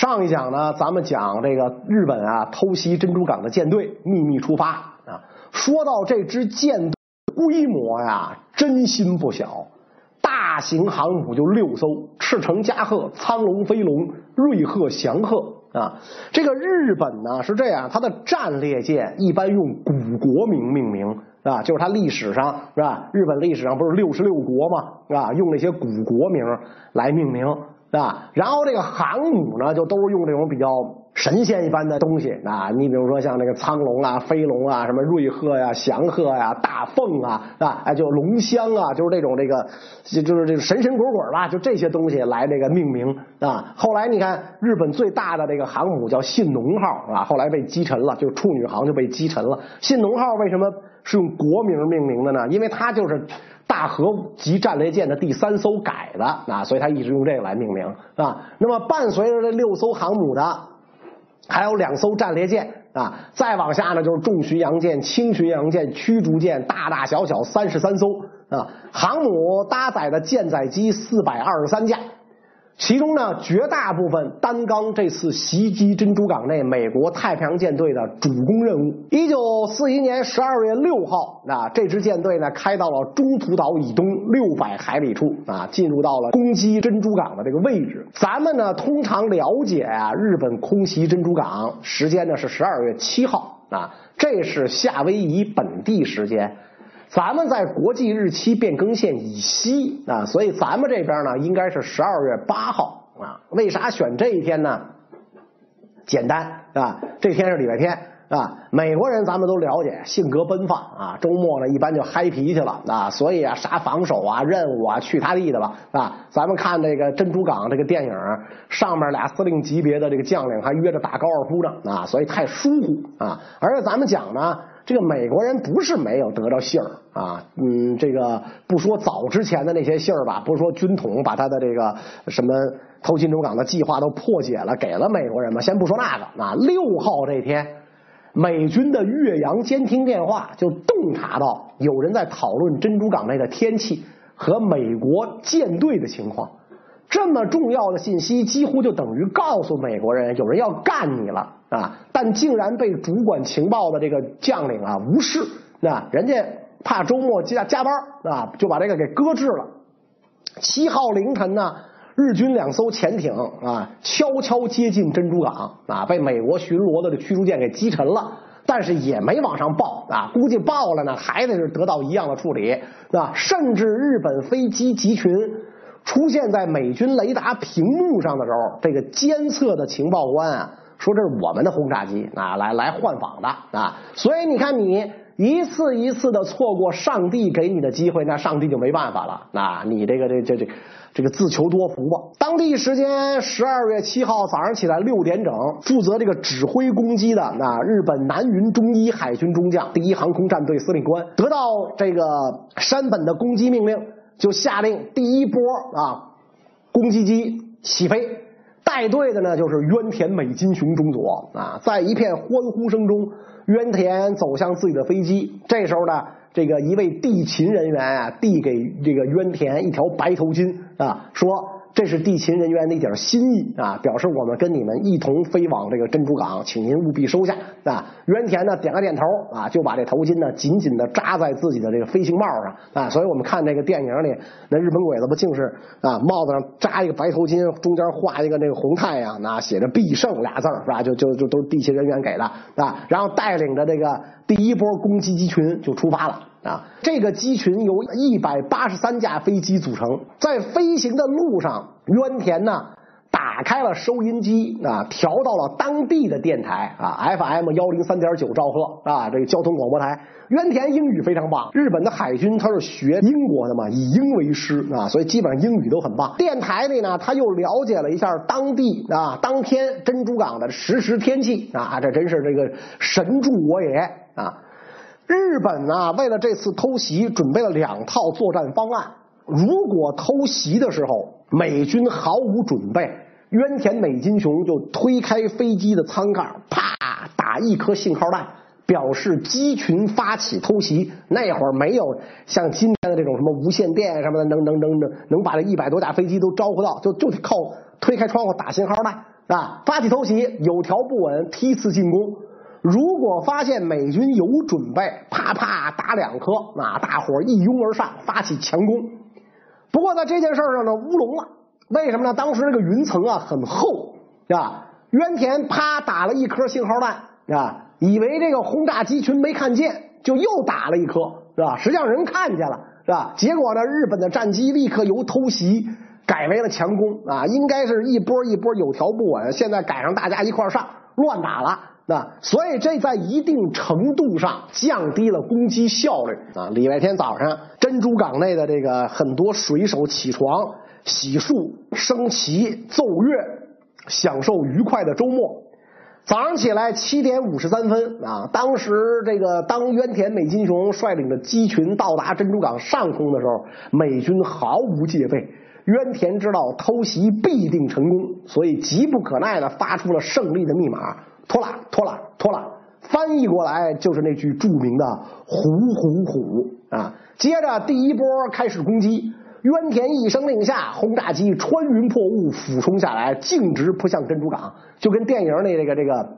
上一讲呢，咱们讲这个日本啊偷袭珍珠港的舰队秘密出发啊。说到这支舰队规模呀，真心不小，大型航母就六艘：赤城加贺、苍龙、飞龙、瑞鹤、翔鹤啊。这个日本呢是这样，它的战列舰一般用古国名命名啊，就是它历史上是吧？日本历史上不是六十六国吗？是吧？用那些古国名来命名。啊，然后这个航母呢，就都是用这种比较神仙一般的东西啊。你比如说像那个苍龙啊、飞龙啊、什么瑞鹤呀、翔鹤呀、大凤啊，啊，就龙香啊，就是这种这个，就是这个神神鬼鬼吧，就这些东西来这个命名啊。后来你看，日本最大的这个航母叫信浓号啊，后来被击沉了，就处女航就被击沉了。信浓号为什么是用国名命名的呢？因为它就是。大和级战列舰的第三艘改的啊，所以他一直用这个来命名啊。那么伴随着这六艘航母的，还有两艘战列舰啊，再往下呢就是重巡洋舰、轻巡洋舰、驱逐舰，大大小小三十三艘啊。航母搭载的舰载机四百二十三架。其中呢，绝大部分担纲这次袭击珍珠港内美国太平洋舰队的主攻任务。一九四一年十二月六号，啊，这支舰队呢开到了中途岛以东六百海里处，啊，进入到了攻击珍珠港的这个位置。咱们呢通常了解啊，日本空袭珍珠港时间呢是十二月七号，啊，这是夏威夷本地时间。咱们在国际日期变更线以西啊，所以咱们这边呢应该是十二月八号啊。为啥选这一天呢？简单啊，这天是礼拜天啊。美国人咱们都了解，性格奔放啊，周末呢一般就嗨脾气了啊。所以啊，啥防守啊、任务啊，去他地的了啊。咱们看这个珍珠港这个电影，上面俩司令级别的这个将领还约着打高尔夫呢啊，所以太疏忽啊。而且咱们讲呢。这个美国人不是没有得到信儿啊，嗯，这个不说早之前的那些信儿吧，不是说军统把他的这个什么偷金珠港的计划都破解了，给了美国人嘛。先不说那个啊，六号这天，美军的岳阳监听电话就洞察到有人在讨论珍珠港内的天气和美国舰队的情况。这么重要的信息，几乎就等于告诉美国人有人要干你了啊！但竟然被主管情报的这个将领啊无视，那人家怕周末加加班啊，就把这个给搁置了。七号凌晨呢，日军两艘潜艇啊悄悄接近珍珠港啊，被美国巡逻的这驱逐舰给击沉了，但是也没往上报啊，估计报了呢还得是得到一样的处理啊，甚至日本飞机集群。出现在美军雷达屏幕上的时候，这个监测的情报官啊说这是我们的轰炸机啊来来换防的啊，所以你看你一次一次的错过上帝给你的机会，那上帝就没办法了啊，你这个这这这这个自求多福吧。当地时间十二月七号早上起来六点整，负责这个指挥攻击的那日本南云中一海军中将第一航空战队司令官得到这个山本的攻击命令。就下令第一波啊攻击机起飞，带队的呢就是渊田美金雄中佐啊，在一片欢呼声中，渊田走向自己的飞机。这时候呢，这个一位地勤人员啊递给这个渊田一条白头巾啊，说。这是地勤人员的一点心意啊，表示我们跟你们一同飞往这个珍珠港，请您务必收下啊。原田呢点个点头啊，就把这头巾呢紧紧的扎在自己的这个飞行帽上啊。所以我们看这个电影里，那日本鬼子不净是啊，帽子上扎一个白头巾，中间画一个那个红太阳，那写着必胜俩字是吧？就就就都是地勤人员给的啊。然后带领着这个第一波攻击机群就出发了。啊，这个机群由一百八十三架飞机组成，在飞行的路上，渊田呢打开了收音机啊，调到了当地的电台啊，FM 幺零三点九兆赫啊，这个交通广播台。渊田英语非常棒，日本的海军他是学英国的嘛，以英为师啊，所以基本上英语都很棒。电台里呢，他又了解了一下当地啊，当天珍珠港的实时天气啊，这真是这个神助我也啊。日本呢，为了这次偷袭，准备了两套作战方案。如果偷袭的时候美军毫无准备，渊田美金雄就推开飞机的舱盖，啪打一颗信号弹，表示机群发起偷袭。那会儿没有像今天的这种什么无线电什么的，能能能能能把这一百多架飞机都招呼到，就就得靠推开窗户打信号弹。啊，发起偷袭，有条不紊，梯次进攻。如果发现美军有准备，啪啪打两颗，那大伙一拥而上，发起强攻。不过在这件事上呢，乌龙了。为什么呢？当时这个云层啊很厚，是吧？渊田啪打了一颗信号弹，啊，以为这个轰炸机群没看见，就又打了一颗，是吧？实际上人看见了，是吧？结果呢，日本的战机立刻由偷袭改为了强攻，啊，应该是一波一波有条不紊，现在赶上大家一块上，乱打了。那所以这在一定程度上降低了攻击效率啊！礼拜天早上，珍珠港内的这个很多水手起床、洗漱、升旗、奏乐，享受愉快的周末。早上起来七点五十三分啊，当时这个当渊田美金雄率领的机群到达珍珠港上空的时候，美军毫无戒备。渊田知道偷袭必定成功，所以急不可耐的发出了胜利的密码。拖拉拖拉拖拉，翻译过来就是那句著名的“虎虎虎”啊！接着第一波开始攻击，渊田一声令下，轰炸机穿云破雾，俯冲下来，径直扑向珍珠港，就跟电影里这个这个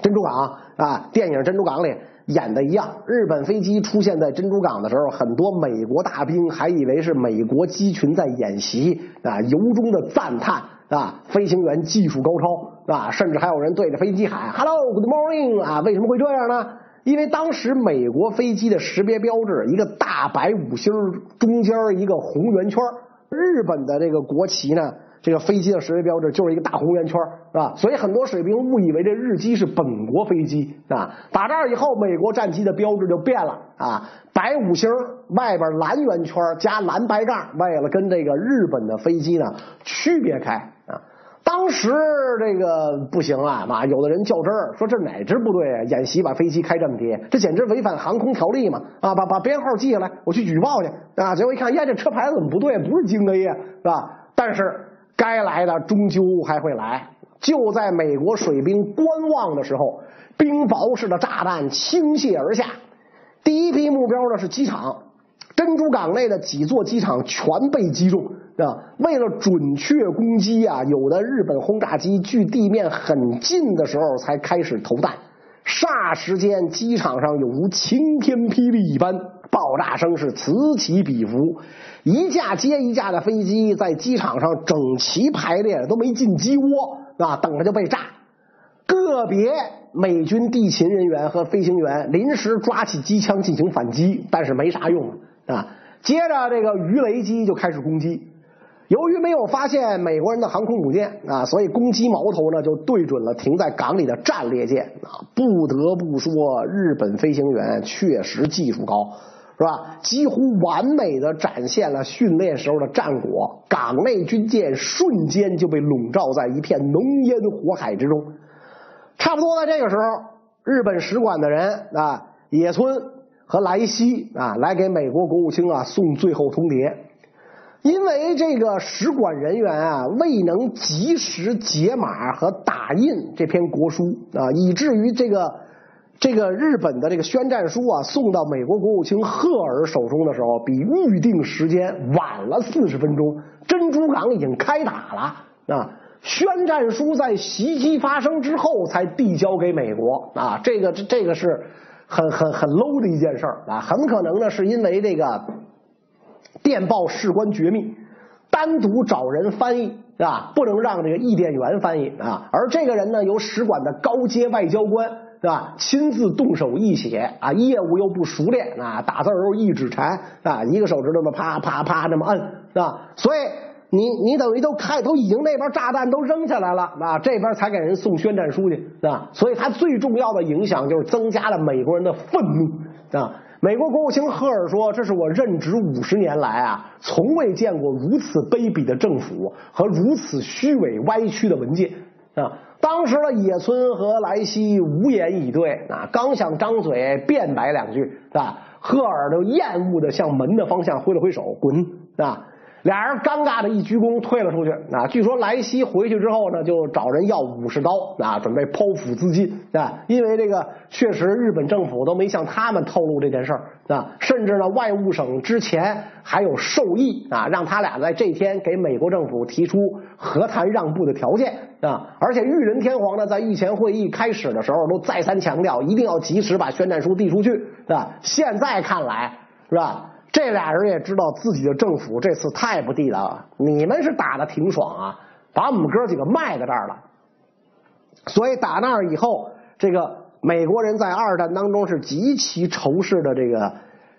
珍珠港啊，电影《珍珠港》里演的一样。日本飞机出现在珍珠港的时候，很多美国大兵还以为是美国机群在演习啊，由衷的赞叹。啊，飞行员技术高超啊，甚至还有人对着飞机喊 “Hello，Good morning” 啊，为什么会这样呢？因为当时美国飞机的识别标志一个大白五星，中间一个红圆圈，日本的这个国旗呢？这个飞机的识别标志就是一个大红圆圈，是吧？所以很多水兵误以为这日机是本国飞机啊。打这儿以后，美国战机的标志就变了啊，白五星外边蓝圆圈加蓝白杠，为了跟这个日本的飞机呢区别开。当时这个不行啊，嘛，有的人较真儿说这哪支部队演习把飞机开这么低，这简直违反航空条例嘛啊！把把编号记下来，我去举报去啊！结果一看，呀，这车牌怎么不对？不是京 A 呀，是吧？但是。该来的终究还会来。就在美国水兵观望的时候，冰雹式的炸弹倾泻而下。第一批目标呢是机场，珍珠港内的几座机场全被击中。啊，为了准确攻击啊，有的日本轰炸机距地面很近的时候才开始投弹。霎时间，机场上有如晴天霹雳一般，爆炸声是此起彼伏。一架接一架的飞机在机场上整齐排列，都没进机窝啊，等着就被炸。个别美军地勤人员和飞行员临时抓起机枪进行反击，但是没啥用啊。接着这个鱼雷机就开始攻击，由于没有发现美国人的航空母舰啊，所以攻击矛头呢就对准了停在港里的战列舰啊。不得不说，日本飞行员确实技术高。是吧？几乎完美的展现了训练时候的战果，港内军舰瞬间就被笼罩在一片浓烟火海之中。差不多在这个时候，日本使馆的人啊，野村和莱西啊，来给美国国务卿啊送最后通牒，因为这个使馆人员啊未能及时解码和打印这篇国书啊，以至于这个。这个日本的这个宣战书啊，送到美国国务卿赫尔手中的时候，比预定时间晚了四十分钟。珍珠港已经开打了啊！宣战书在袭击发生之后才递交给美国啊，这个这个是很很很 low 的一件事儿啊，很可能呢是因为这个电报事关绝密，单独找人翻译是吧？不能让这个译电员翻译啊，而这个人呢，由使馆的高阶外交官。是吧？亲自动手译写啊，业务又不熟练啊，打字又一指禅啊，一个手指头嘛啪啪啪这么摁，是吧？所以你你等于都开都已经那边炸弹都扔下来了啊，这边才给人送宣战书去，是吧？所以他最重要的影响就是增加了美国人的愤怒啊。美国国务卿赫尔说：“这是我任职五十年来啊，从未见过如此卑鄙的政府和如此虚伪歪曲的文件啊。”当时的野村和莱西无言以对啊，刚想张嘴辩白两句，是吧？赫尔就厌恶的向门的方向挥了挥手，滚啊！俩人尴尬的一鞠躬退了出去啊。据说莱西回去之后呢，就找人要武士刀啊，准备剖腹自尽啊。因为这个确实日本政府都没向他们透露这件事儿啊，甚至呢外务省之前还有授意啊，让他俩在这天给美国政府提出和谈让步的条件啊。而且裕仁天皇呢在御前会议开始的时候都再三强调，一定要及时把宣战书递出去，啊？现在看来，是吧？这俩人也知道自己的政府这次太不地道了，你们是打的挺爽啊，把我们哥几个卖在这儿了。所以打那儿以后，这个美国人在二战当中是极其仇视的这个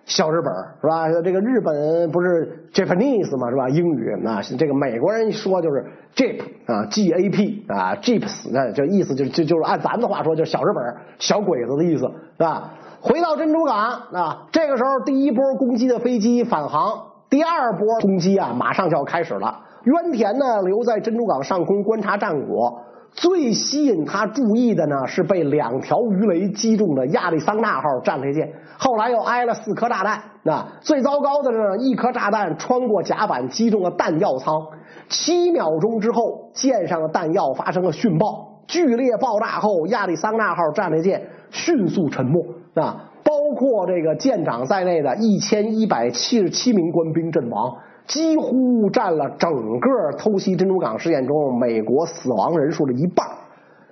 小日本，是吧？这个日本不是 Japanese 嘛，是吧？英语啊，这个美国人说就是 Jap 啊，G A P 啊，Japs，那就意思就就就是按咱的话说，就是小日本、小鬼子的意思，是吧？回到珍珠港啊，这个时候第一波攻击的飞机返航，第二波攻击啊马上就要开始了。渊田呢留在珍珠港上空观察战果，最吸引他注意的呢是被两条鱼雷击中的亚利桑那号战列舰，后来又挨了四颗炸弹。那最糟糕的是，一颗炸弹穿过甲板击中了弹药舱，七秒钟之后舰上的弹药发生了殉爆，剧烈爆炸后，亚利桑那号战列舰迅速沉没。啊，包括这个舰长在内的一千一百七十七名官兵阵亡，几乎占了整个偷袭珍珠港事件中美国死亡人数的一半。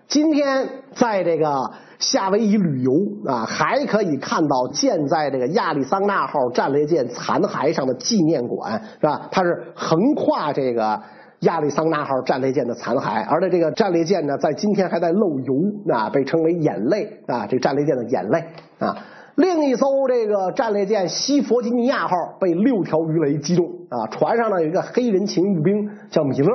今天在这个夏威夷旅游啊，还可以看到建在这个亚利桑那号战列舰残骸上的纪念馆，是吧？它是横跨这个。亚利桑那号战列舰的残骸，而且这个战列舰呢，在今天还在漏油啊，被称为“眼泪”啊，这战列舰的眼泪啊。另一艘这个战列舰西弗吉尼亚号被六条鱼雷击中啊，船上呢有一个黑人勤务兵叫米勒。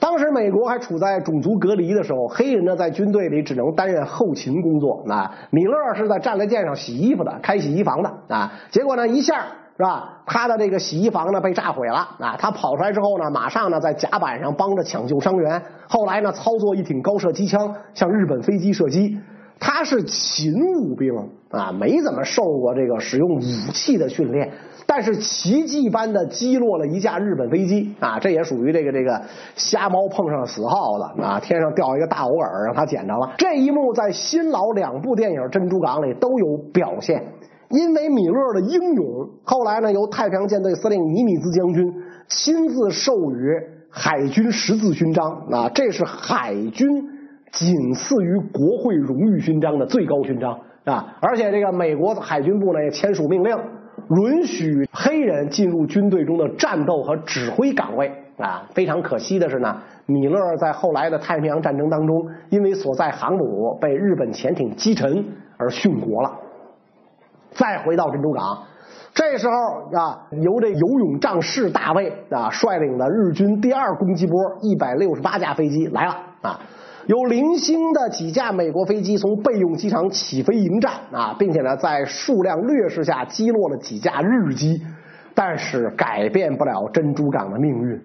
当时美国还处在种族隔离的时候，黑人呢在军队里只能担任后勤工作啊。米勒是在战列舰上洗衣服的，开洗衣房的啊。结果呢一下。是吧？他的这个洗衣房呢被炸毁了啊！他跑出来之后呢，马上呢在甲板上帮着抢救伤员。后来呢，操作一挺高射机枪向日本飞机射击。他是勤务兵啊，没怎么受过这个使用武器的训练，但是奇迹般的击落了一架日本飞机啊！这也属于这个这个瞎猫碰上死耗子啊！天上掉一个大偶尔，让他捡着了。这一幕在新老两部电影《珍珠港》里都有表现。因为米勒的英勇，后来呢，由太平洋舰队司令尼米兹将军亲自授予海军十字勋章啊，这是海军仅次于国会荣誉勋章的最高勋章啊！而且这个美国海军部呢也签署命令，允许黑人进入军队中的战斗和指挥岗位啊。非常可惜的是呢，米勒在后来的太平洋战争当中，因为所在航母被日本潜艇击沉而殉国了。再回到珍珠港，这时候啊，由这游泳战士大卫啊率领的日军第二攻击波一百六十八架飞机来了啊，有零星的几架美国飞机从备用机场起飞迎战啊，并且呢在数量劣势下击落了几架日机，但是改变不了珍珠港的命运。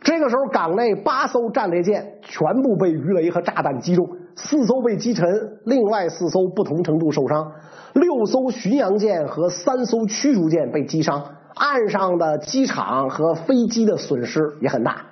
这个时候，港内八艘战列舰全部被鱼雷和炸弹击中，四艘被击沉，另外四艘不同程度受伤。六艘巡洋舰和三艘驱逐舰被击伤，岸上的机场和飞机的损失也很大。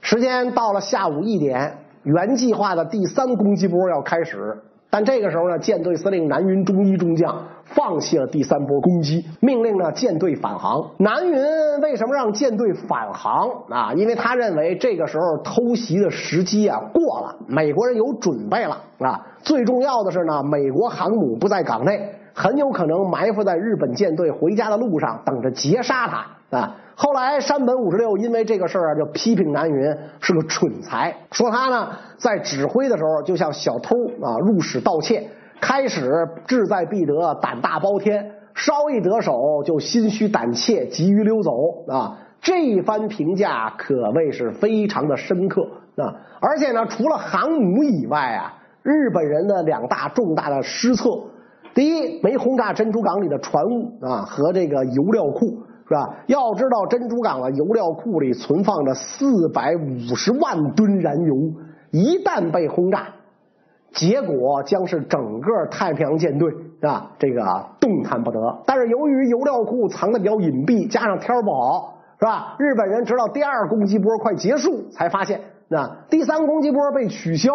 时间到了下午一点，原计划的第三攻击波要开始，但这个时候呢，舰队司令南云中一中将放弃了第三波攻击，命令呢舰队返航。南云为什么让舰队返航啊？因为他认为这个时候偷袭的时机啊过了，美国人有准备了啊。最重要的是呢，美国航母不在港内。很有可能埋伏在日本舰队回家的路上，等着截杀他啊！后来山本五十六因为这个事儿啊，就批评南云是个蠢材，说他呢在指挥的时候就像小偷啊入室盗窃，开始志在必得，胆大包天，稍一得手就心虚胆怯，急于溜走啊！这一番评价可谓是非常的深刻啊！而且呢，除了航母以外啊，日本人的两大重大的失策。第一，没轰炸珍珠港里的船坞啊和这个油料库，是吧？要知道珍珠港的油料库里存放着四百五十万吨燃油，一旦被轰炸，结果将是整个太平洋舰队啊这个动弹不得。但是由于油料库藏的比较隐蔽，加上天不好，是吧？日本人直到第二攻击波快结束才发现，那第三攻击波被取消。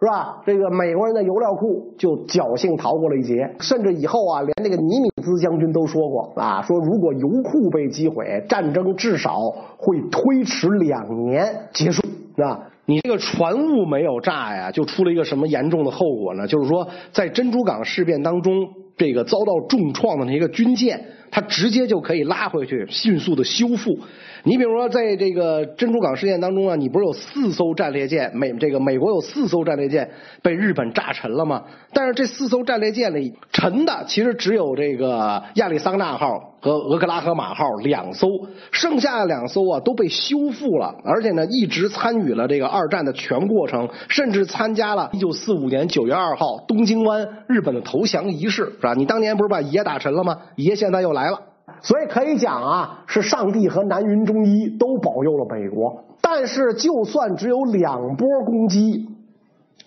是吧？这个美国人的油料库就侥幸逃过了一劫，甚至以后啊，连那个尼米兹将军都说过啊，说如果油库被击毁，战争至少会推迟两年结束。是吧，你这个船坞没有炸呀，就出了一个什么严重的后果呢？就是说，在珍珠港事变当中，这个遭到重创的那个军舰，它直接就可以拉回去，迅速的修复。你比如说，在这个珍珠港事件当中啊，你不是有四艘战列舰美这个美国有四艘战列舰被日本炸沉了吗？但是这四艘战列舰里沉的其实只有这个亚利桑那号和俄克拉荷马号两艘，剩下的两艘啊都被修复了，而且呢一直参与了这个二战的全过程，甚至参加了1945年9月2号东京湾日本的投降仪式，是吧？你当年不是把爷打沉了吗？爷现在又来来了。所以可以讲啊，是上帝和南云中医都保佑了美国。但是，就算只有两波攻击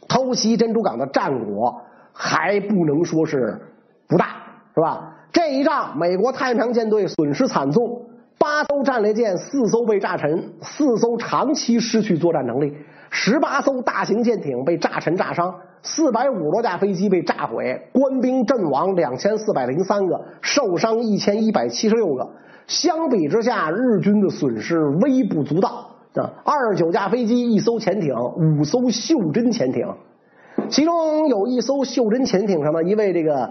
偷袭珍珠港的战果，还不能说是不大，是吧？这一仗，美国太平洋舰队损失惨重，八艘战列舰四艘被炸沉，四艘长期失去作战能力，十八艘大型舰艇被炸沉炸伤。四百五十多架飞机被炸毁，官兵阵亡两千四百零三个，受伤一千一百七十六个。相比之下，日军的损失微不足道。啊，二十九架飞机，一艘潜艇，五艘袖珍潜艇，其中有一艘袖珍潜艇上的一位这个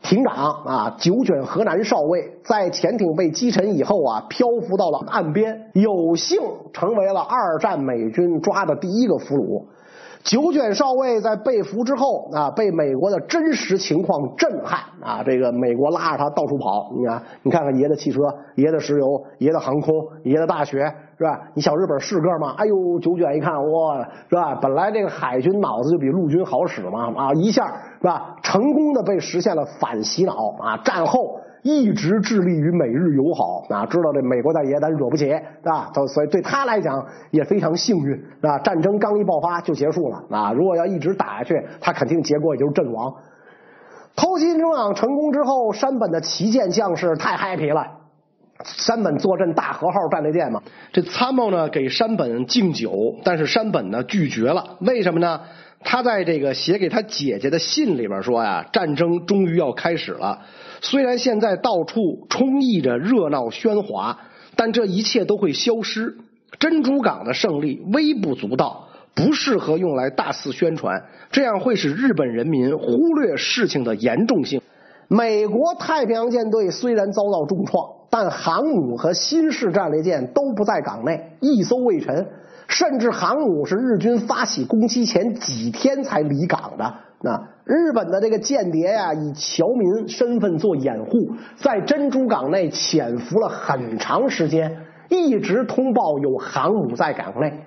艇长啊，九卷河南少尉，在潜艇被击沉以后啊，漂浮到了岸边，有幸成为了二战美军抓的第一个俘虏。九卷少尉在被俘之后啊，被美国的真实情况震撼啊！这个美国拉着他到处跑，你看，你看看爷的汽车，爷的石油，爷的航空，爷的大学，是吧？你小日本是个吗？哎呦，九卷一看，哇，是吧？本来这个海军脑子就比陆军好使嘛，啊，一下是吧？成功的被实现了反洗脑啊！战后。一直致力于美日友好啊，知道这美国大爷咱惹不起啊，所以对他来讲也非常幸运啊。战争刚一爆发就结束了啊，如果要一直打下去，他肯定结果也就是阵亡。偷袭珍珠港成功之后，山本的旗舰将士太 happy 了。山本坐镇大和号战列舰嘛，这参谋呢给山本敬酒，但是山本呢拒绝了，为什么呢？他在这个写给他姐姐的信里边说呀，战争终于要开始了。虽然现在到处充溢着热闹喧哗，但这一切都会消失。珍珠港的胜利微不足道，不适合用来大肆宣传，这样会使日本人民忽略事情的严重性。美国太平洋舰队虽然遭到重创，但航母和新式战列舰都不在港内，一艘未沉。甚至航母是日军发起攻击前几天才离港的。那日本的这个间谍呀，以侨民身份做掩护，在珍珠港内潜伏了很长时间，一直通报有航母在港内。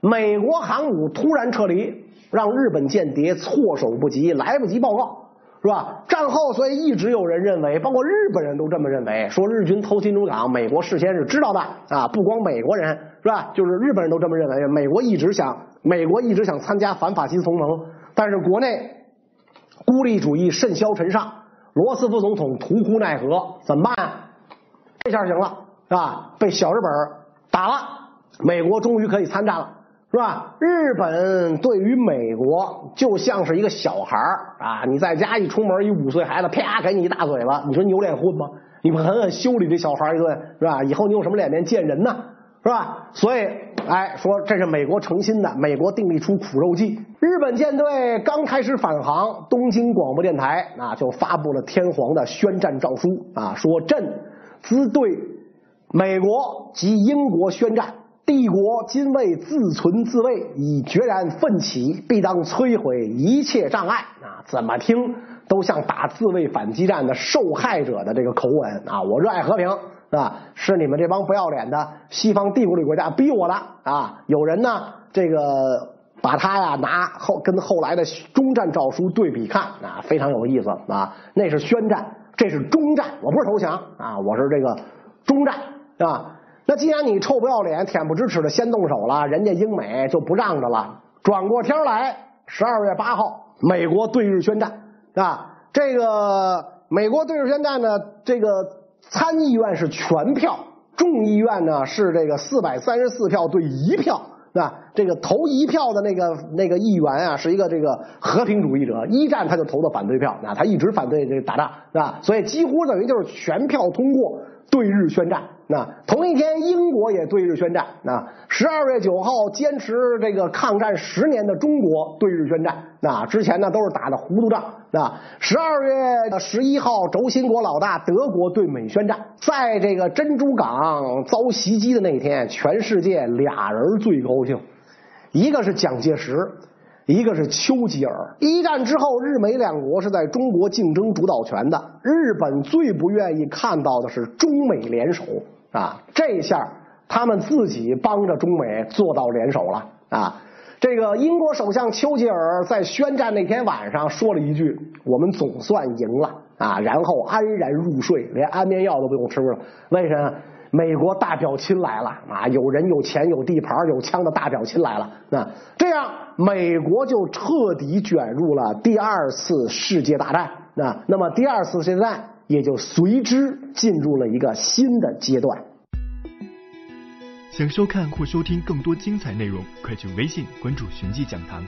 美国航母突然撤离，让日本间谍措手不及，来不及报告。是吧？战后，所以一直有人认为，包括日本人都这么认为，说日军偷珍珠港，美国事先是知道的啊！不光美国人，是吧？就是日本人都这么认为。美国一直想，美国一直想参加反法西斯同盟，但是国内孤立主义甚嚣尘上，罗斯福总统徒呼奈何，怎么办？这下行了，是吧？被小日本打了，美国终于可以参战了。是吧？日本对于美国就像是一个小孩啊！你在家一出门，一五岁孩子啪给你一大嘴巴，你说你有脸混吗？你不狠狠修理这小孩一顿，是吧？以后你有什么脸面见人呢？是吧？所以，哎，说这是美国诚心的，美国订立出苦肉计。日本舰队刚开始返航，东京广播电台啊就发布了天皇的宣战诏书啊，说朕兹对美国及英国宣战。帝国今为自存自卫，已决然奋起，必当摧毁一切障碍啊！怎么听都像打自卫反击战的受害者的这个口吻啊！我热爱和平啊，是你们这帮不要脸的西方帝国主义国家逼我的啊！有人呢，这个把他呀拿后跟后来的中战诏书对比看啊，非常有意思啊！那是宣战，这是中战，我不是投降啊，我是这个中战是吧！那既然你臭不要脸、恬不知耻的先动手了，人家英美就不让着了。转过天来，十二月八号，美国对日宣战啊！这个美国对日宣战呢，这个参议院是全票众议院呢是这个四百三十四票对一票。那这个投一票的那个那个议员啊，是一个这个和平主义者，一战他就投的反对票，那他一直反对这个打仗，啊，所以几乎等于就是全票通过对日宣战。那同一天，英国也对日宣战。那十二月九号，坚持这个抗战十年的中国对日宣战。那之前呢都是打的糊涂仗。那十二月十一号，轴心国老大德国对美宣战。在这个珍珠港遭袭击的那天，全世界俩人最高兴，一个是蒋介石。一个是丘吉尔。一战之后，日美两国是在中国竞争主导权的。日本最不愿意看到的是中美联手啊！这一下他们自己帮着中美做到联手了啊！这个英国首相丘吉尔在宣战那天晚上说了一句：“我们总算赢了啊！”然后安然入睡，连安眠药都不用吃了。为什么？美国大表亲来了啊！有人有钱有地盘有枪的大表亲来了。那这样，美国就彻底卷入了第二次世界大战。那那么，第二次世界大战也就随之进入了一个新的阶段。想收看或收听更多精彩内容，快去微信关注“寻迹讲堂”。